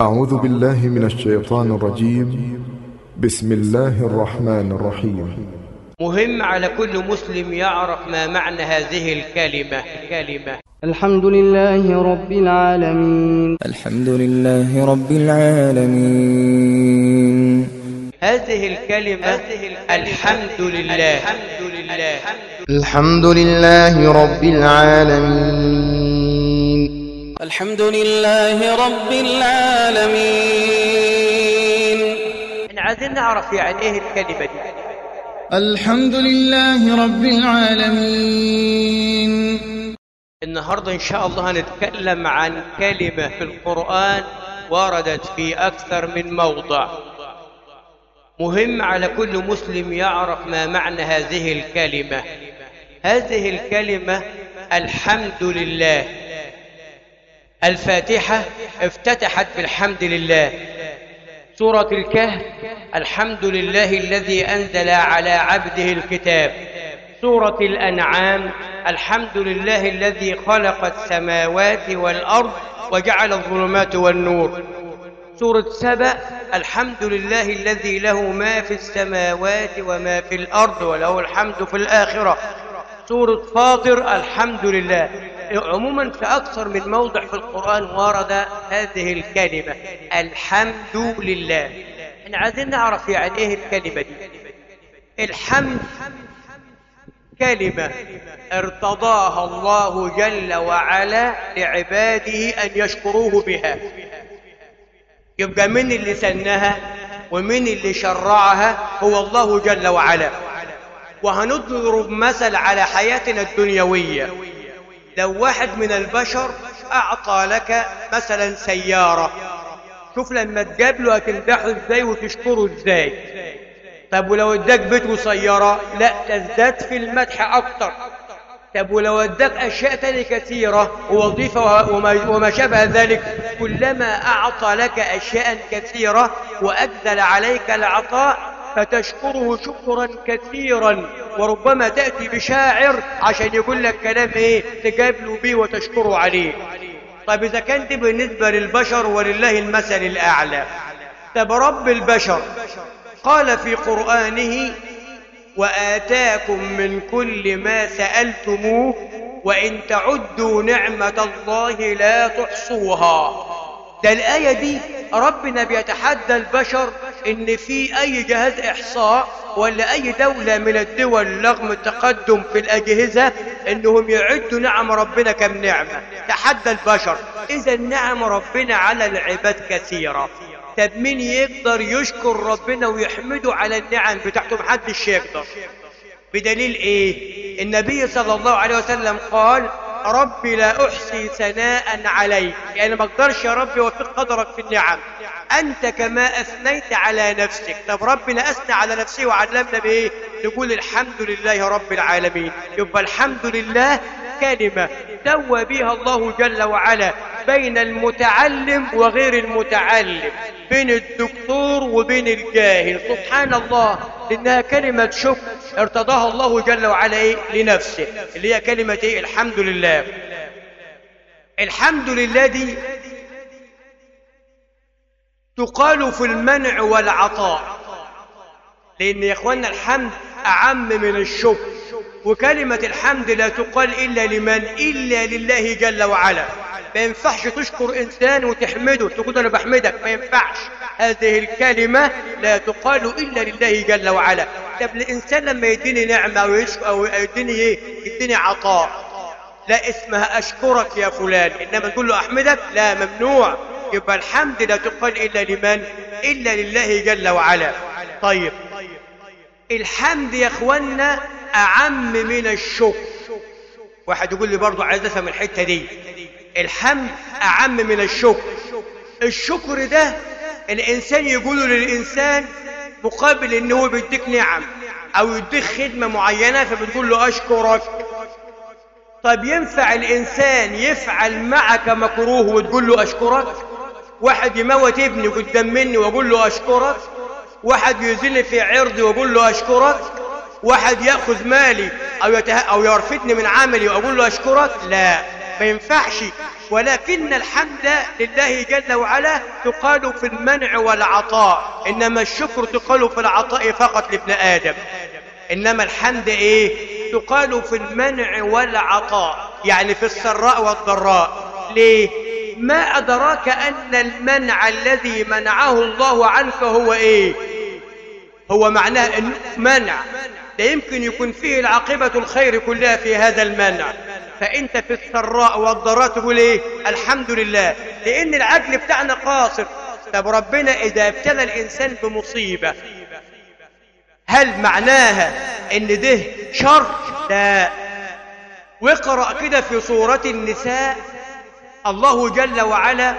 أعوذ بالله من الشيطان الرجيم. بسم الله الرحمن الرحيم. مهم على كل مسلم يعرف ما معنى هذه الكلمة. الكلمة. الحمد لله رب العالمين. الحمد لله رب العالمين. هذه الكلمة. الحمد لله. الحمد لله الحمد لله رب العالمين. الحمد لله رب العالمين. إحنا عايزين نعرف يعني إيه الكلمة دي. الحمد لله رب العالمين. النهاردة إن شاء الله هنتكلم عن كلمة في القرآن وردت في أكثر من موضع. مهم على كل مسلم يعرف ما معنى هذه الكلمة. هذه الكلمة الحمد لله. الفاتحة افتتحت بالحمد لله. سورة الكهف الحمد لله الذي أنزل على عبده الكتاب. سورة الأنعام الحمد لله الذي خلق السماوات والأرض وجعل الظلمات والنور. سورة سبأ الحمد لله الذي له ما في السماوات وما في الأرض وله الحمد في الآخرة. سورة فاطر الحمد لله. عموما في أكثر من موضع في القرآن ورد هذه الكلمة الحمد لله. إحنا عايزين نعرف يعني إيه الكلمة دي؟ الحمد كلمة ارتضاها الله جل وعلا لعباده أن يشكروه بها. يبقى من اللي سنها ومن اللي شرعها؟ هو الله جل وعلا. وهنضرب مثل على حياتنا الدنيوية. لو واحد من البشر أعطى لك مثلا سيارة شوف لما تقابله هتمدحه إزاي وتشكره إزاي. طب ولو اداك بيت وسيارة؟ لا تزداد في المدح أكتر. طب ولو اداك أشياء تانية كثيرة ووظيفة وما, شابه ذلك كلما أعطى لك أشياء كثيرة وأجزل عليك العطاء فتشكره شكرا كثيرا. وربما تأتي بشاعر عشان يقول لك كلام إيه؟ تقابله بيه وتشكره عليه. طيب إذا كان دي بالنسبة للبشر ولله المثل الأعلى. طب رب البشر قال في قرآنه وآتاكم من كل ما سألتموه وإن تعدوا نعمة الله لا تحصوها. ده الآية دي ربنا بيتحدى البشر إن في أي جهاز إحصاء ولا أي دولة من الدول رغم التقدم في الأجهزة إنهم يعدوا نعم ربنا كم نعمة تحدى البشر. إذا نعم ربنا على العباد كثيرة. طب مين يقدر يشكر ربنا ويحمده على النعم بتاعته؟ محدش يقدر. بدليل إيه؟ النبي صلى الله عليه وسلم قال ربي لا أحصي ثناء عليك. يعني ما أقدرش يا ربي وفق قدرك في النعم. أنت كما أثنيت على نفسك. طب ربنا أثنى على نفسه وعلمنا بإيه؟ نقول الحمد لله رب العالمين. يبقى الحمد لله كلمة سوى بها الله جل وعلا بين المتعلم وغير المتعلم بين الدكتور وبين الجاهل. سبحان الله إنها كلمة شكر. ارتضاها الله جل وعلا إيه؟ لنفسه اللي هي كلمة إيه؟ الحمد لله. الحمد لله دي تقال في المنع والعطاء. لأن يا إخواننا الحمد أعم من الشكر. وكلمة الحمد لا تقال إلا لمن؟ إلا لله جل وعلا. ما ينفعش تشكر إنسان وتحمده تقول أنا بحمدك. ما ينفعش. هذه الكلمة لا تقال إلا لله جل وعلا. طب الإنسان لما يديني نعمة أو, أو يديني إيه؟ يديني عطاء. لا اسمها أشكرك يا فلان. إنما تقول له أحمدك لا ممنوع. يبقى الحمد لا تقال إلا لمن؟ إلا لله جل وعلا. طيب. الحمد يا اخوانا أعم من الشكر. واحد يقول لي برضه عايز أفهم الحتة دي. الحمد أعم من الشكر. الشكر ده الإنسان يقوله للإنسان مقابل ان هو بيديك نعم أو يديك خدمة معينة فبتقول له أشكرك. طب ينفع الإنسان يفعل معك مكروه وتقول له أشكرك؟ واحد يموت ابني قدام مني وأقول له أشكرك؟ واحد يزل في عرضي وأقول له أشكرك؟ واحد يأخذ مالي أو يته... أو يرفدني من عملي وأقول له أشكرك؟ لا. ما ينفعش. ولكن الحمد لله جل وعلا تقال في المنع والعطاء. إنما الشكر تقال في العطاء فقط لابن آدم. إنما الحمد إيه؟ تقال في المنع والعطاء. يعني في السراء والضراء. ليه؟ ما أدراك أن المنع الذي منعه الله عنك هو إيه؟ هو معناه منع. ده يمكن يكون فيه العاقبة الخير كلها في هذا المنع. فأنت في السراء والضراء تقول إيه؟ الحمد لله. لأن العقل بتاعنا قاصر. طب ربنا إذا ابتلى الإنسان بمصيبة هل معناها إن ده شر؟ لا. واقرأ كده في سورة النساء. الله جل وعلا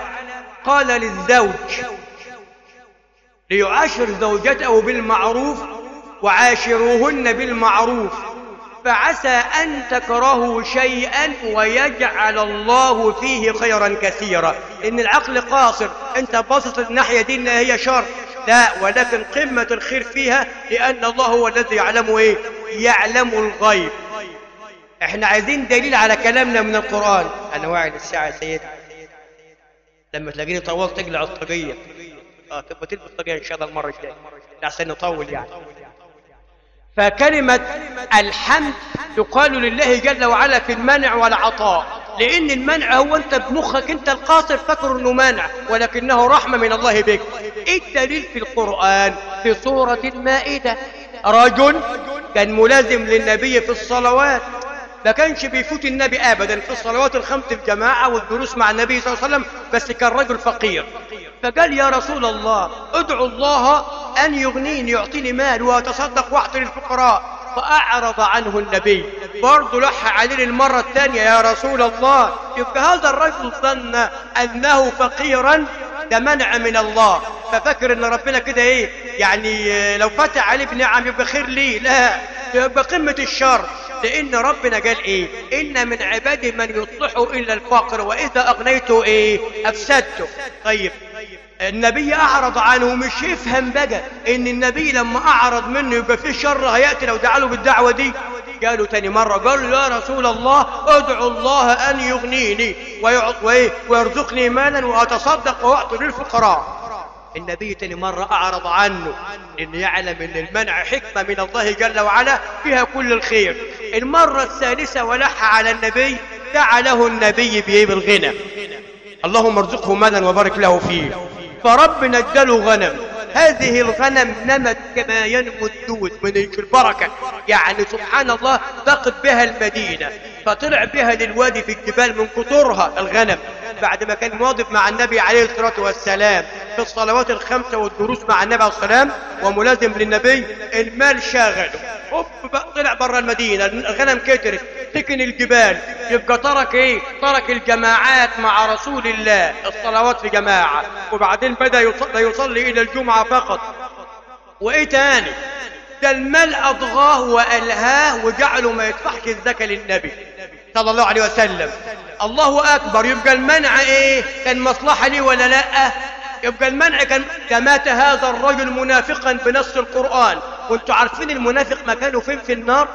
قال للزوج ليعاشر زوجته بالمعروف وعاشروهن بالمعروف. فعسى أن تكرهوا شيئا ويجعل الله فيه خيرا كثيرا. إن العقل قاصر أنت باصص الناحيه دي إنها هي شر. لا ولكن قمة الخير فيها لأن الله هو الذي يعلم إيه؟ يعلم الغيب. إحنا عايزين دليل على كلامنا من القرآن. أنا واعي للساعة يا سيدي. لما تلاقيني طولت تقلع الطاقية. آه تبقى تلبس طاقية إن شاء الله المرة الجاية. عشان نطول يعني. فكلمة الحمد تقال لله جل وعلا في المنع والعطاء. لأن المنع هو أنت بمخك أنت القاصر فاكر أنه منع ولكنه رحمة من الله بك. الدليل في القرآن في سورة المائدة. رجل كان ملازم للنبي في الصلوات ما كانش بيفوت النبي ابدا في الصلوات الخمس الجماعة والدروس مع النبي صلى الله عليه وسلم بس كان رجل فقير. فقال يا رسول الله ادعو الله أن يغنيني يعطيني مال وأتصدق واعطي للفقراء فأعرض عنه النبي. برضه لح عليه المره الثانية يا رسول الله يبقى هذا الرجل ظن أنه فقيرا ده منع من الله. ففكر إن ربنا كده إيه؟ يعني لو فتح عليه بنعم يبقى خير ليه لا يبقى قمة الشر. لأن ربنا قال إيه؟ إن من عبادي من يصلح إلا الفقر وإذا أغنيته إيه؟ أفسدته. طيب. النبي أعرض عنه مش يفهم بقى إن النبي لما أعرض منه يبقى فيه شر هيأتي لو دعا له بالدعوة دي. قالوا تاني مرة قالوا يا رسول الله ادعو الله أن يغنيني ويرزقني مالا وأتصدق وأعطي للفقراء. النبي تاني مرة أعرض عنه إن يعلم إن المنع حكمة من الله جل وعلا فيها كل الخير. المرة الثالثة ولح على النبي دعا له النبي بإيه بالغنى. اللهم ارزقه مالا وبارك له فيه. فربنا اداله غنم. هذه الغنم نمت كما ينمو الدود من البركة. يعني سبحان الله ضاقت بها المدينة. فطلع بها للوادي في الجبال من قطورها الغنم. بعد ما كان واظب مع النبي عليه الصلاة والسلام في الصلوات الخمسة والدروس مع النبي عليه السلام وملازم للنبي المال شاغله طلع برا المدينة. الغنم كترت. سكن الجبال. يبقى ترك إيه؟ ترك الجماعات مع رسول الله. الصلوات في جماعة. وبعدين بدأ يصلي, يصلي إلى الجمعة فقط. وإيه تاني؟ ده المال أضغاه وألهاه وجعله ما يدفعش الزكاة للنبي صلى الله عليه وسلم. الله أكبر. يبقى المنع إيه؟ كان مصلحة ليه ولا لأ؟ يبقى المنع كان كمات هذا الرجل منافقا بنص القرآن. وأنتم عارفين المنافق مكانه فين؟ في النار؟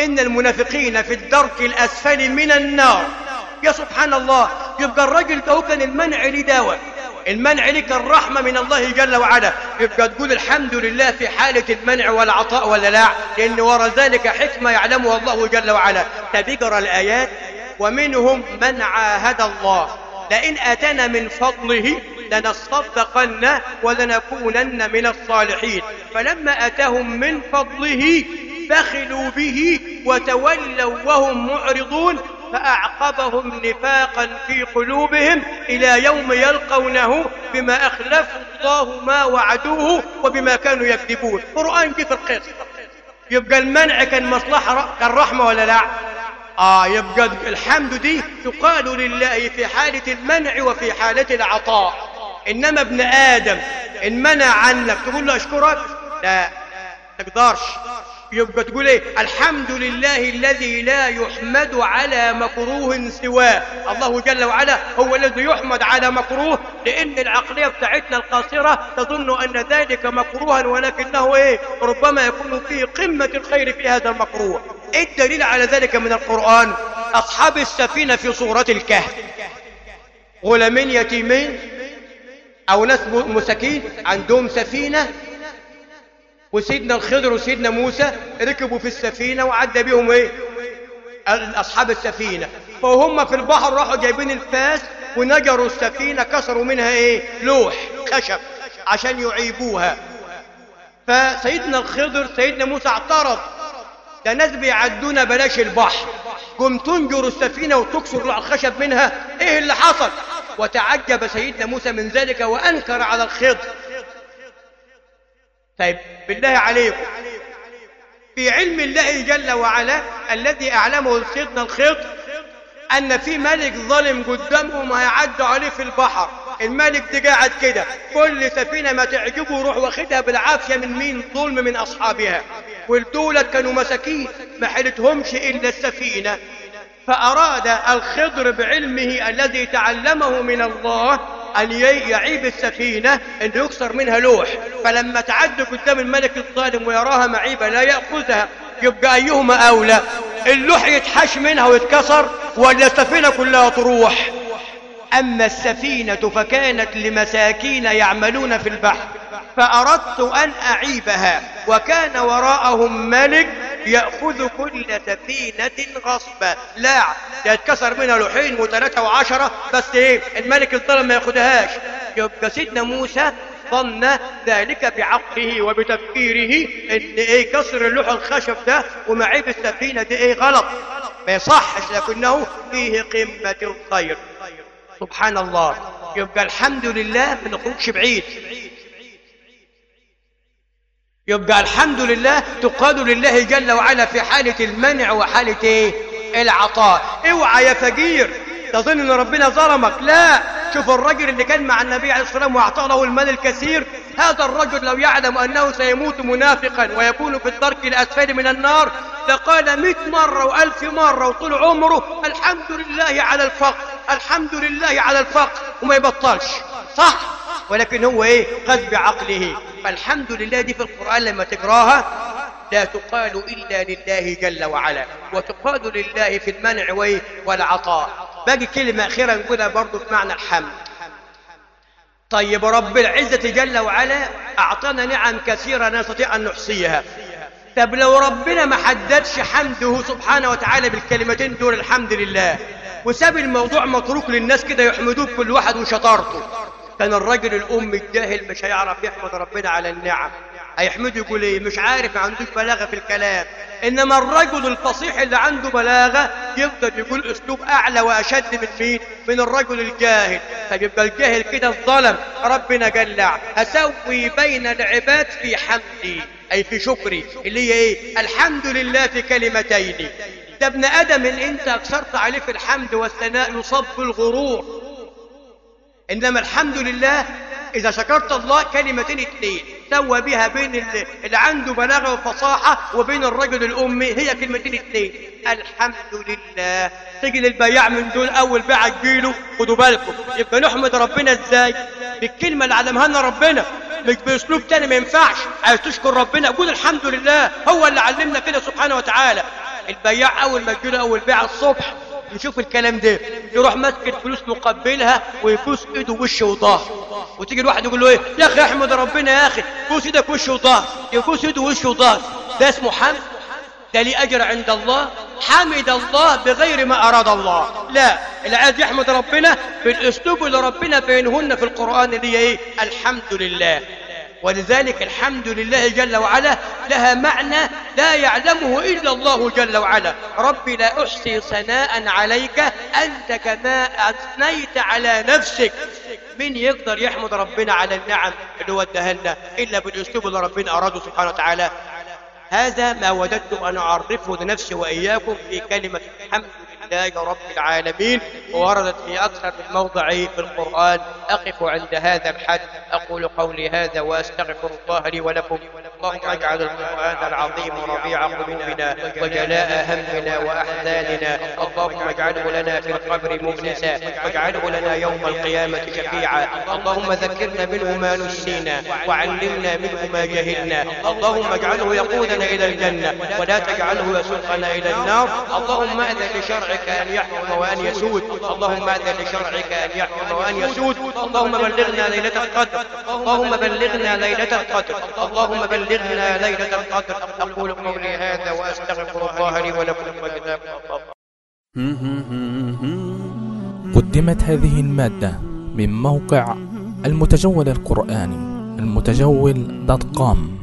إن المنافقين في الدرك الأسفل من النار. يا سبحان الله يبقى الرجل ده كان المنع ليه دواء المنع ليه كان رحمة من الله جل وعلا. يبقى تقول الحمد لله في حالة المنع والعطاء ولا لا لأن وراء ذلك حكمة يعلمها الله جل وعلا. تبقر الآيات ومنهم من عاهد الله. لئن أتنا من فضله لنصدقن ولنكونن من الصالحين. فلما أتاهم من فضله بخلوا به وتولوا وهم معرضون فأعقبهم نفاقا في قلوبهم إلى يوم يلقونه بما أخلفوا الله ما وعدوه وبما كانوا يكذبون. قرآن في القصة؟ يبقى المنع كان مصلحة كان رحمة ولا لا؟ آه يبقى الحمد دي تقال لله في حالة المنع وفي حالة العطاء. إنما ابن آدم إن منع عنك تقول له أشكرك؟ لا تقدرش. يبقى تقول إيه؟ الحمد لله الذي لا يحمد على مكروه سواه. الله جل وعلا هو الذي يحمد على مكروه لأن العقلية بتاعتنا القاصرة تظن أن ذلك مكروها ولكنه إيه؟ ربما يكون فيه قمة الخير في هذا المكروه. إيه الدليل على ذلك من القرآن؟ أصحاب السفينة في صورة الكهف. غلامين يتيمين أو ناس مساكين عندهم سفينة وسيدنا الخضر وسيدنا موسى ركبوا في السفينة وعدى بيهم ال- أصحاب السفينة. فهم في البحر راحوا جايبين الفاس ونجروا السفينة كسروا منها إيه؟ لوح خشب عشان يعيبوها. فسيدنا الخضر سيدنا موسى اعترض. ده ناس بيعدونا بلاش البحر. قم تنجر السفينة وتكسر لوح الخشب منها. إيه اللي حصل؟ وتعجب سيدنا موسى من ذلك وأنكر على الخضر. طيب بالله عليكم. في علم الله جل وعلا الذي أعلمه سيدنا الخضر أن في ملك ظالم قدامهم هيعدوا عليه في البحر. الملك ده قاعد كده كل سفينة ما تعجبه يروح واخدها بالعافية من مين؟ ظلم من أصحابها. والدولة كانوا مساكين ما حلتهمش إلا السفينة. فأراد الخضر بعلمه الذي تعلمه من الله أن يعيب السفينة أن يكسر منها لوح. فلما تعدى قدام الملك الظالم ويراها معيبة لا يأخذها يبقى أيهما أولى؟ اللوح يتحش منها ويتكسر ولا السفينة كلها تروح؟ أما السفينة فكانت لمساكين يعملون في البحر فأردت أن أعيبها وكان وراءهم ملك يأخذ كل سفينة غصبا. لا يتكسر منها لوحين وثلاثة وعشرة بس إيه؟ الملك الظلم ما ياخدهاش يبقى سيدنا موسى ظن ذلك بعقله وبتفكيره إن إيه؟ كسر اللوح الخشب ده ومعيب السفينة دي إيه؟ غلط. ما يصحش لكنه فيه قمة الخير. سبحان الله. يبقى الحمد لله ما نخرجش بعيد. يبقى الحمد لله تقال لله جل وعلا في حالة المنع وحالة إيه العطاء. اوعى يا فقير تظن إن ربنا ظلمك. لا. شوف الرجل اللي كان مع النبي عليه الصلاة والسلام وأعطاه له المال الكثير. هذا الرجل لو يعلم أنه سيموت منافقا ويكون في الدرك الأسفل من النار لقال مئة مرة وألف مرة وطول عمره الحمد لله على الفقر الحمد لله على الفقر وما يبطلش. صح؟ ولكن هو إيه؟ قد بعقله. فالحمد لله دي في القرآن لما تقراها لا تقال إلا لله جل وعلا وتقال لله في المنع وإيه؟ والعطاء. باقي كلمة أخيرة نقولها برضو في معنى الحمد. طيب رب العزة جل وعلا أعطانا نعم كثيرة لا نستطيع أن نحصيها. طب لو ربنا ما حددش حمده سبحانه وتعالى بالكلمتين دول الحمد لله وساب الموضوع متروك للناس كده يحمدوه كل واحد وشطارته. كان الرجل الأم الجاهل مش هيعرف يحمد ربنا على النعم. هيحمده يقول إيه؟ مش عارف ما عندوش بلاغة في الكلام. إنما الرجل الفصيح اللي عنده بلاغة يقدر يقول أسلوب أعلى وأشد من مين؟ من الرجل الجاهل. فيبقى الجاهل كده الظلم. ربنا جلع أسوي بين العباد في حمدي. أي في شكري. اللي هي إيه؟ الحمد لله في كلمتين. ده ابن آدم اللي أنت أكثرت عليه في الحمد والثناء يصاب بالغرور إنما الحمد لله إذا شكرت الله كلمتين اثنين سوى بها بين اللي, عنده بلاغة وفصاحة وبين الرجل الأمي هي كلمتين اثنين الحمد لله. تيجي للبياع من دول أول بيعة تجيله خدوا بالكم. يبقى نحمد ربنا إزاي؟ بالكلمة اللي علمها لنا ربنا مش بأسلوب تاني ما ينفعش. عايز تشكر ربنا؟ قول الحمد لله. هو اللي علمنا كده سبحانه وتعالى. البياع أول ما تجيله أول بيعة الصبح. يشوف الكلام ده. يروح ماسك الفلوس مقبلها ويبوس ايده وشه وظهر وتيجي الواحد يقول له إيه؟ يا أخي احمد ربنا يا أخي بوس إيدك وشه وظهر يبوس ايده وشه وظهر ده اسمه حمد. ده ليه أجر عند الله. حمد الله بغير ما أراد الله. لا اللي عايز يحمد ربنا بالاسلوب اللي ربنا بينهن في القرآن اللي هي إيه؟ الحمد لله. ولذلك الحمد لله جل وعلا لها معنى لا يعلمه إلا الله جل وعلا. ربي لا أحصي ثناء عليك أنت كما أثنيت على نفسك. من يقدر يحمد ربنا على النعم اللي هو لنا؟ إلا بالأسلوب اللي ربنا أراده سبحانه وتعالى. هذا ما وددت أن أعرفه لنفسي وإياكم في كلمة الحمد لله رب العالمين ووردت في أكثر من موضع في القرآن. أقف عند هذا الحد أقول قولي هذا وأستغفر الله لي ولكم. اللهم اجعل القرآن العظيم ربيع قلوبنا وجلاء همنا وأحزاننا. اللهم اجعله لنا في القبر مؤنسا واجعله لنا يوم القيامة شفيعا. اللهم ذكرنا منه ما نسينا وعلمنا منه ما جهلنا. اللهم اجعله يقودنا إلى الجنة ولا تجعله يسوقنا إلى النار. اللهم أذن لشرعك أن يحكم وأن يسود. اللهم أذن لشرعك أن يحكم وأن يسود. اللهم بلغنا ليلة القدر. اللهم بلغنا ليلة القدر. اللهم بلغنا ليلة القدر أقول قولي هذا وأستغفر الله لي ولكم وجزاكم قدمت هذه المادة من موقع المتجول القرآني المتجول دوت كوم.